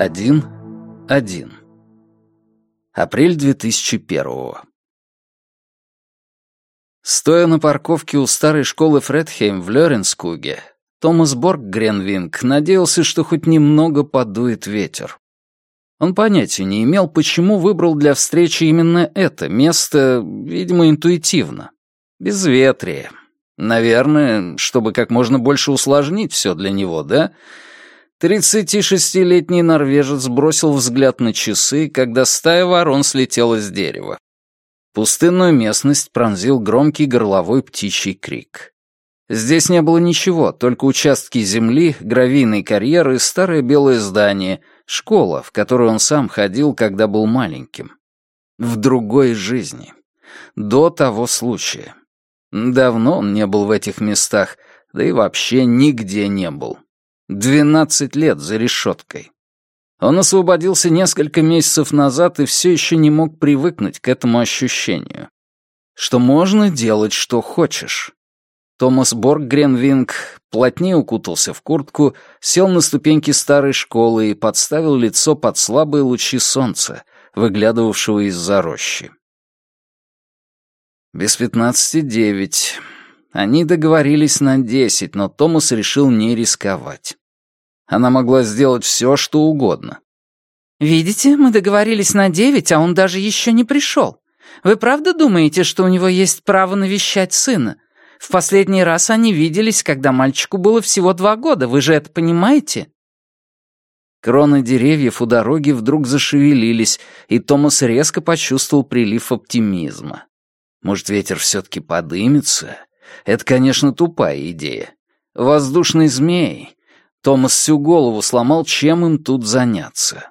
Один, один. Апрель 2001 Стоя на парковке у старой школы Фредхейм в Лёренскуге, Томас Борг Гренвинг надеялся, что хоть немного подует ветер. Он понятия не имел, почему выбрал для встречи именно это место, видимо, интуитивно. Безветрие. Наверное, чтобы как можно больше усложнить все для него, да? 36-летний норвежец бросил взгляд на часы, когда стая ворон слетела с дерева. Пустынную местность пронзил громкий горловой птичий крик. Здесь не было ничего, только участки земли, гравийный карьер и старое белое здание, школа, в которую он сам ходил, когда был маленьким. В другой жизни. До того случая. Давно он не был в этих местах, да и вообще нигде не был. Двенадцать лет за решеткой. Он освободился несколько месяцев назад и все еще не мог привыкнуть к этому ощущению. Что можно делать, что хочешь. Томас Борг Гренвинг плотнее укутался в куртку, сел на ступеньки старой школы и подставил лицо под слабые лучи солнца, выглядывавшего из-за рощи. Без пятнадцати девять. Они договорились на десять, но Томас решил не рисковать. Она могла сделать все, что угодно. «Видите, мы договорились на девять, а он даже еще не пришел. Вы правда думаете, что у него есть право навещать сына? В последний раз они виделись, когда мальчику было всего два года, вы же это понимаете?» Кроны деревьев у дороги вдруг зашевелились, и Томас резко почувствовал прилив оптимизма. Может, ветер все-таки подымется? Это, конечно, тупая идея. Воздушный змей. Томас всю голову сломал, чем им тут заняться.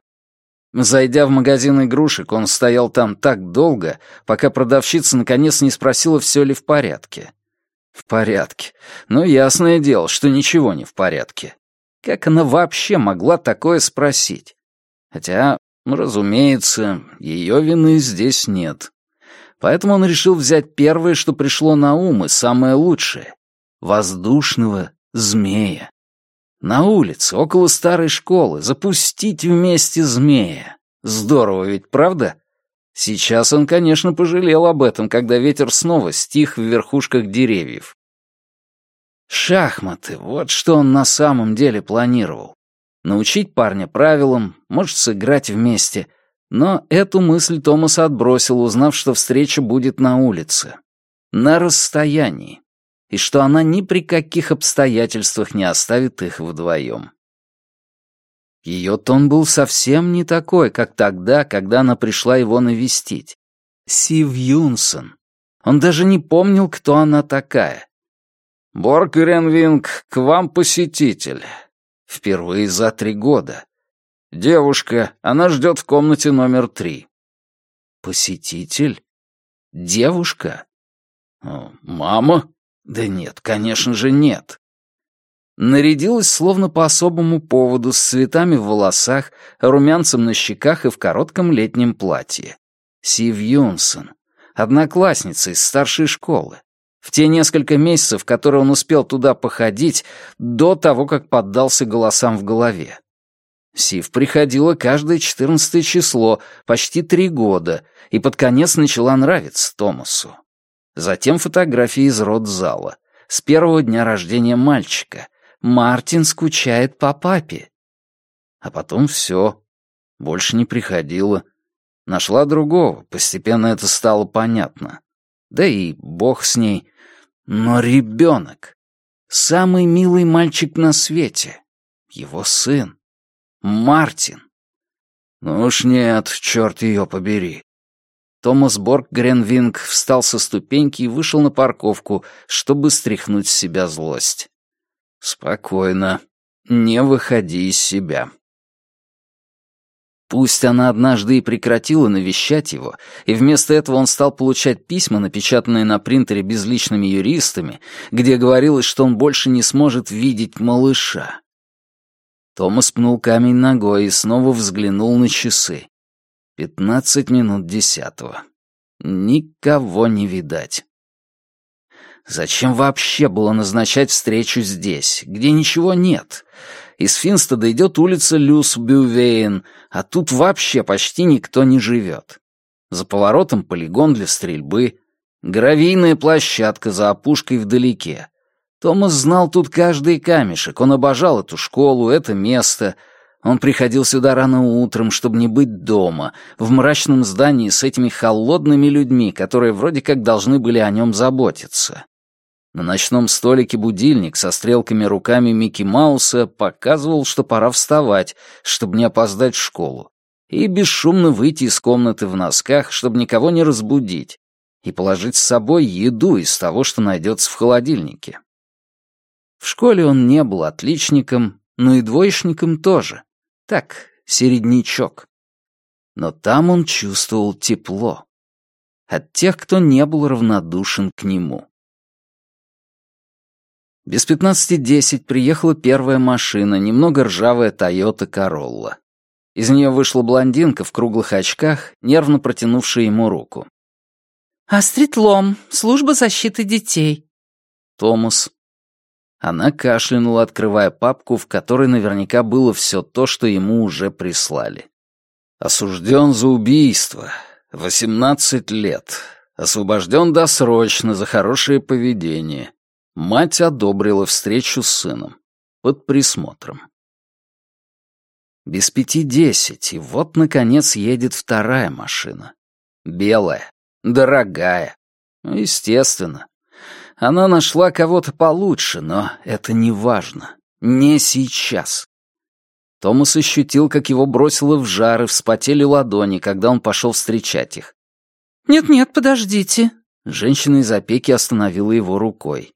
Зайдя в магазин игрушек, он стоял там так долго, пока продавщица наконец не спросила, все ли в порядке. В порядке. Но ясное дело, что ничего не в порядке. Как она вообще могла такое спросить? Хотя, разумеется, ее вины здесь нет. Поэтому он решил взять первое, что пришло на ум, и самое лучшее — воздушного змея. На улице, около старой школы, запустить вместе змея. Здорово ведь, правда? Сейчас он, конечно, пожалел об этом, когда ветер снова стих в верхушках деревьев. Шахматы, вот что он на самом деле планировал. Научить парня правилам, может, сыграть вместе, но эту мысль Томас отбросил, узнав, что встреча будет на улице. На расстоянии. И что она ни при каких обстоятельствах не оставит их вдвоем. Ее тон был совсем не такой, как тогда, когда она пришла его навестить. Сив Юнсон. Он даже не помнил, кто она такая. «Борг Ренвинг, к вам посетитель. Впервые за три года. «Девушка, она ждет в комнате номер три». «Посетитель? Девушка?» «Мама?» «Да нет, конечно же нет». Нарядилась словно по особому поводу, с цветами в волосах, румянцем на щеках и в коротком летнем платье. Сив Юнсон, одноклассница из старшей школы. В те несколько месяцев, которые он успел туда походить, до того, как поддался голосам в голове. Сив приходила каждое четырнадцатое число, почти три года, и под конец начала нравиться Томасу. Затем фотографии из родзала. С первого дня рождения мальчика. Мартин скучает по папе. А потом все. Больше не приходила. Нашла другого, постепенно это стало понятно. Да и бог с ней. Но ребенок. Самый милый мальчик на свете. Его сын. Мартин. Ну уж нет, черт ее побери. Томас Борг Гренвинг встал со ступеньки и вышел на парковку, чтобы стряхнуть с себя злость. Спокойно. Не выходи из себя. Пусть она однажды и прекратила навещать его, и вместо этого он стал получать письма, напечатанные на принтере безличными юристами, где говорилось, что он больше не сможет видеть малыша. Томас пнул камень ногой и снова взглянул на часы. Пятнадцать минут десятого. Никого не видать. Зачем вообще было назначать встречу здесь, где ничего нет? Из Финстеда идет улица Люс-Бювейн, а тут вообще почти никто не живет. За поворотом полигон для стрельбы, гравийная площадка за опушкой вдалеке. Томас знал тут каждый камешек, он обожал эту школу, это место. Он приходил сюда рано утром, чтобы не быть дома, в мрачном здании с этими холодными людьми, которые вроде как должны были о нем заботиться. На ночном столике будильник со стрелками руками Микки Мауса показывал, что пора вставать, чтобы не опоздать в школу, и бесшумно выйти из комнаты в носках, чтобы никого не разбудить, и положить с собой еду из того, что найдется в холодильнике. В школе он не был отличником, но и двоечником тоже. Так, середнячок. Но там он чувствовал тепло. От тех, кто не был равнодушен к нему. Без пятнадцати десять приехала первая машина, немного ржавая Тойота Королла. Из нее вышла блондинка в круглых очках, нервно протянувшая ему руку. «Астрид Лом, служба защиты детей». «Томас». Она кашлянула, открывая папку, в которой наверняка было все то, что ему уже прислали. «Осужден за убийство. Восемнадцать лет. Освобожден досрочно за хорошее поведение. Мать одобрила встречу с сыном. Под присмотром. Без пяти десять, и вот, наконец, едет вторая машина. Белая, дорогая. Ну, естественно. Она нашла кого-то получше, но это не важно. Не сейчас. Томас ощутил, как его бросило в жар и вспотели ладони, когда он пошел встречать их. «Нет-нет, подождите». Женщина из опеки остановила его рукой.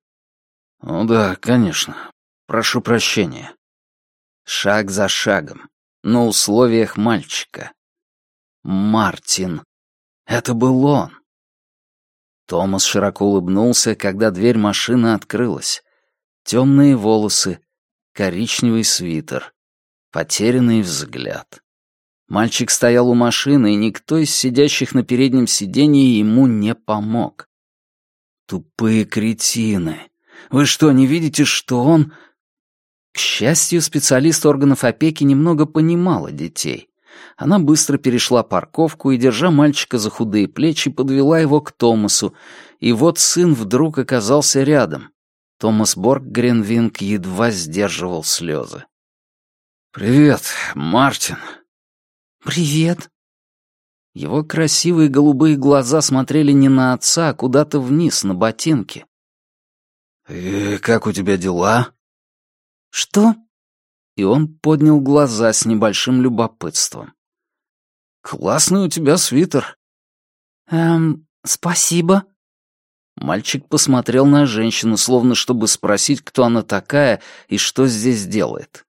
«Ну да, конечно. Прошу прощения». Шаг за шагом, на условиях мальчика. Мартин. Это был он. Томас широко улыбнулся, когда дверь машины открылась. Темные волосы, коричневый свитер, потерянный взгляд. Мальчик стоял у машины, и никто из сидящих на переднем сиденье ему не помог. Тупые кретины. Вы что, не видите, что он...» К счастью, специалист органов опеки немного понимала детей. Она быстро перешла парковку и, держа мальчика за худые плечи, подвела его к Томасу, и вот сын вдруг оказался рядом. Томас Борг Гренвинг едва сдерживал слезы. «Привет, Мартин». «Привет». Его красивые голубые глаза смотрели не на отца, а куда-то вниз, на ботинки. «И как у тебя дела?» «Что?» И он поднял глаза с небольшим любопытством. «Классный у тебя свитер». «Эм, спасибо». Мальчик посмотрел на женщину, словно чтобы спросить, кто она такая и что здесь делает.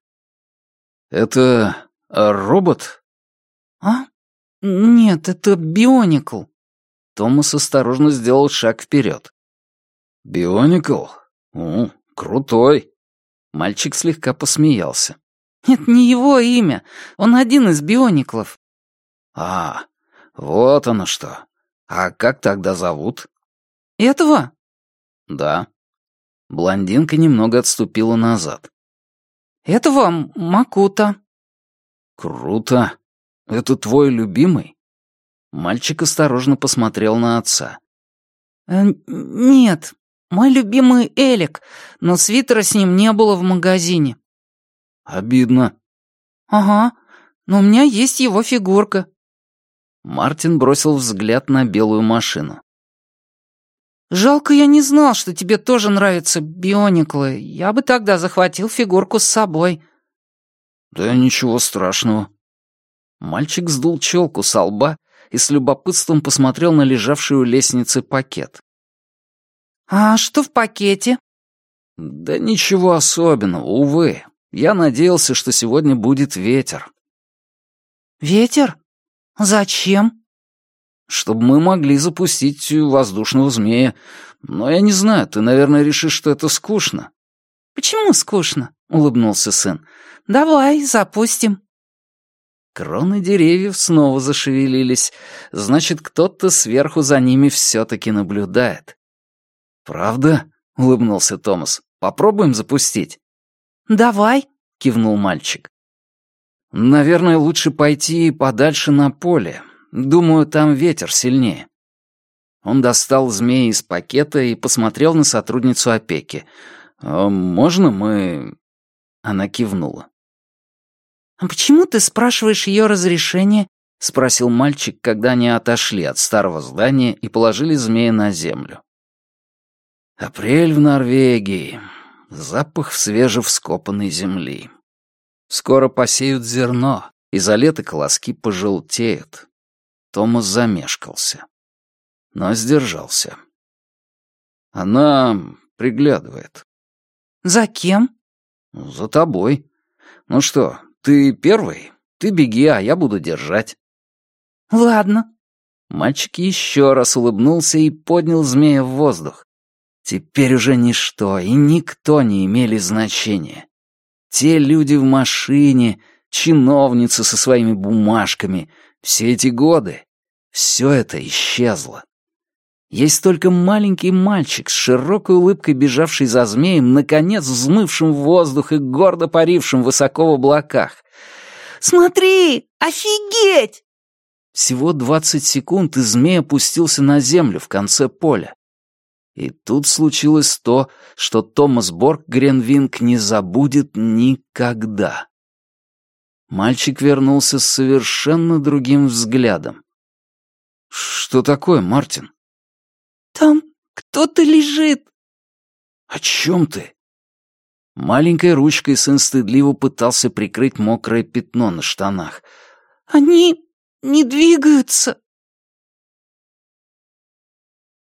«Это робот?» «А? Нет, это Бионикл». Томас осторожно сделал шаг вперед. «Бионикл? «У, крутой!» Мальчик слегка посмеялся. «Это не его имя. Он один из биониклов». «А, вот оно что. А как тогда зовут?» «Этого?» «Да». Блондинка немного отступила назад. «Этого Макута». «Круто. Это твой любимый?» Мальчик осторожно посмотрел на отца. «Э, «Нет, мой любимый Элик, но свитера с ним не было в магазине». «Обидно». «Ага, но у меня есть его фигурка». Мартин бросил взгляд на белую машину. «Жалко, я не знал, что тебе тоже нравятся биониклы. Я бы тогда захватил фигурку с собой». «Да ничего страшного». Мальчик сдул челку со лба и с любопытством посмотрел на лежавший у лестницы пакет. «А что в пакете?» «Да ничего особенного, увы. Я надеялся, что сегодня будет ветер». «Ветер? Зачем?» «Чтобы мы могли запустить воздушного змея. Но я не знаю, ты, наверное, решишь, что это скучно». «Почему скучно?» — улыбнулся сын. «Давай, запустим». Кроны деревьев снова зашевелились. Значит, кто-то сверху за ними все-таки наблюдает. «Правда?» — улыбнулся Томас. «Попробуем запустить?» «Давай», — кивнул мальчик. «Наверное, лучше пойти подальше на поле. Думаю, там ветер сильнее». Он достал змеи из пакета и посмотрел на сотрудницу опеки. «А «Можно мы...» Она кивнула. «А почему ты спрашиваешь ее разрешение?» — спросил мальчик, когда они отошли от старого здания и положили змея на землю. «Апрель в Норвегии. Запах свежевскопанной земли. Скоро посеют зерно, и за лето колоски пожелтеют». Томас замешкался, но сдержался. Она приглядывает. «За кем?» «За тобой. Ну что, ты первый? Ты беги, а я буду держать». «Ладно». Мальчик еще раз улыбнулся и поднял змея в воздух. Теперь уже ничто и никто не имели значения. Те люди в машине, чиновницы со своими бумажками, все эти годы, все это исчезло. Есть только маленький мальчик с широкой улыбкой, бежавший за змеем, наконец взмывшим в воздух и гордо парившим высоко в облаках. «Смотри! Офигеть!» Всего двадцать секунд, и змей опустился на землю в конце поля. И тут случилось то, что Томас Борг Гренвинг не забудет никогда. Мальчик вернулся с совершенно другим взглядом. «Что такое, Мартин?» «Там кто-то лежит». «О чем ты?» Маленькой ручкой сын стыдливо пытался прикрыть мокрое пятно на штанах. «Они не двигаются».